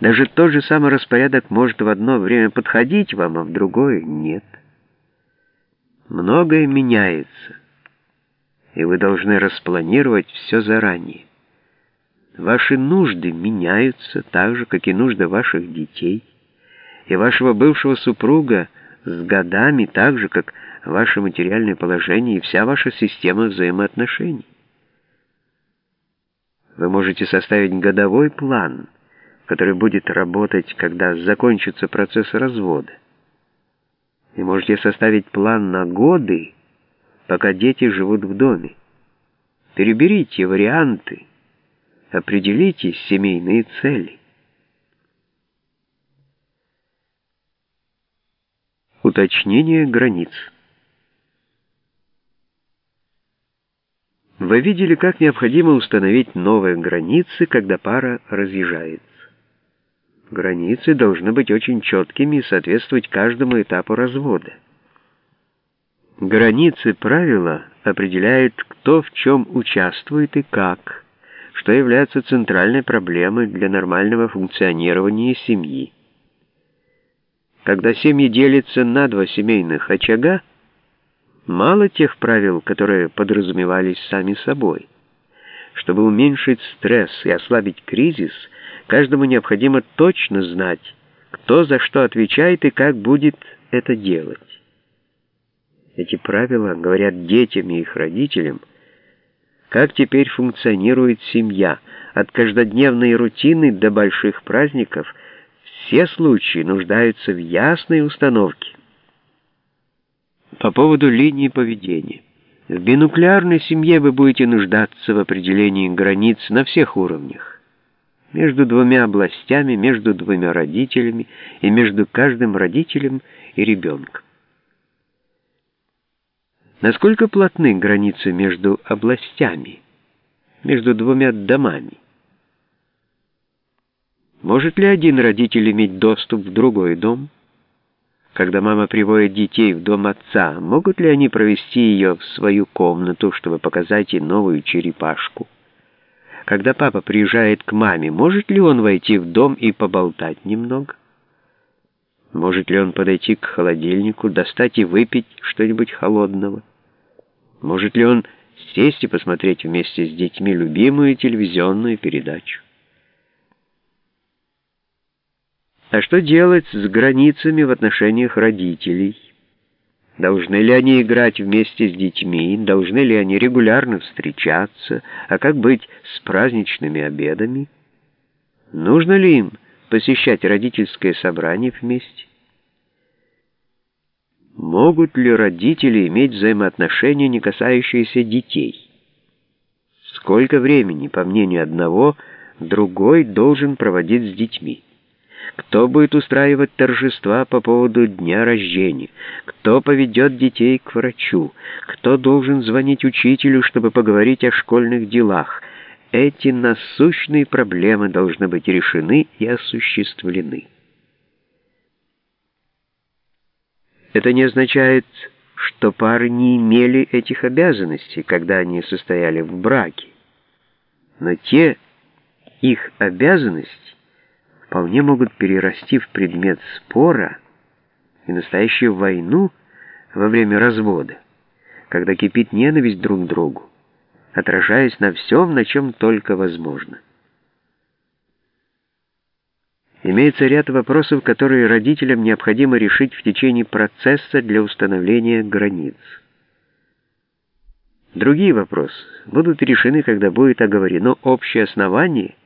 Даже тот же самый распорядок может в одно время подходить вам, а в другое нет. Многое меняется, и вы должны распланировать все заранее. Ваши нужды меняются так же, как и нужды ваших детей, и вашего бывшего супруга с годами так же, как ваше материальное положение и вся ваша система взаимоотношений. Вы можете составить годовой план, который будет работать, когда закончится процесс развода. И можете составить план на годы, пока дети живут в доме. Переберите варианты, определите семейные цели. Уточнение границ. Вы видели, как необходимо установить новые границы, когда пара разъезжается. Границы должны быть очень четкими и соответствовать каждому этапу развода. Границы правила определяют, кто в чем участвует и как, что является центральной проблемой для нормального функционирования семьи. Когда семьи делятся на два семейных очага, Мало тех правил, которые подразумевались сами собой. Чтобы уменьшить стресс и ослабить кризис, каждому необходимо точно знать, кто за что отвечает и как будет это делать. Эти правила говорят детям и их родителям, как теперь функционирует семья, от каждодневной рутины до больших праздников, все случаи нуждаются в ясной установке. По поводу линии поведения. В бинуклеарной семье вы будете нуждаться в определении границ на всех уровнях. Между двумя областями, между двумя родителями и между каждым родителем и ребенком. Насколько плотны границы между областями, между двумя домами? Может ли один родитель иметь доступ в другой дом? Когда мама приводит детей в дом отца, могут ли они провести ее в свою комнату, чтобы показать ей новую черепашку? Когда папа приезжает к маме, может ли он войти в дом и поболтать немного? Может ли он подойти к холодильнику, достать и выпить что-нибудь холодного? Может ли он сесть и посмотреть вместе с детьми любимую телевизионную передачу? А что делать с границами в отношениях родителей? Должны ли они играть вместе с детьми? Должны ли они регулярно встречаться? А как быть с праздничными обедами? Нужно ли им посещать родительское собрание вместе? Могут ли родители иметь взаимоотношения, не касающиеся детей? Сколько времени, по мнению одного, другой должен проводить с детьми? Кто будет устраивать торжества по поводу дня рождения? Кто поведет детей к врачу? Кто должен звонить учителю, чтобы поговорить о школьных делах? Эти насущные проблемы должны быть решены и осуществлены. Это не означает, что пары не имели этих обязанностей, когда они состояли в браке. Но те их обязанности вполне могут перерасти в предмет спора и настоящую войну во время развода, когда кипит ненависть друг к другу, отражаясь на всем, на чем только возможно. Имеется ряд вопросов, которые родителям необходимо решить в течение процесса для установления границ. Другие вопросы будут решены, когда будет оговорено общее основание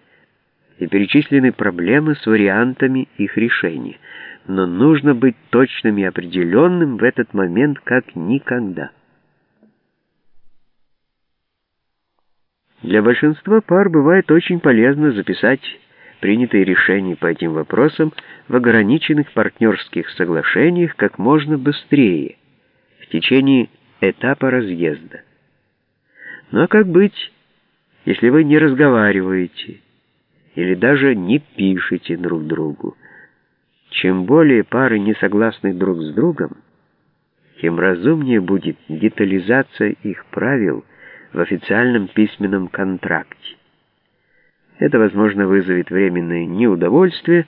и перечислены проблемы с вариантами их решения. Но нужно быть точным и определенным в этот момент как никогда. Для большинства пар бывает очень полезно записать принятые решения по этим вопросам в ограниченных партнерских соглашениях как можно быстрее, в течение этапа разъезда. Ну а как быть, если вы не разговариваете, или даже не пишете друг другу. Чем более пары не согласны друг с другом, тем разумнее будет детализация их правил в официальном письменном контракте. Это, возможно, вызовет временное неудовольствие,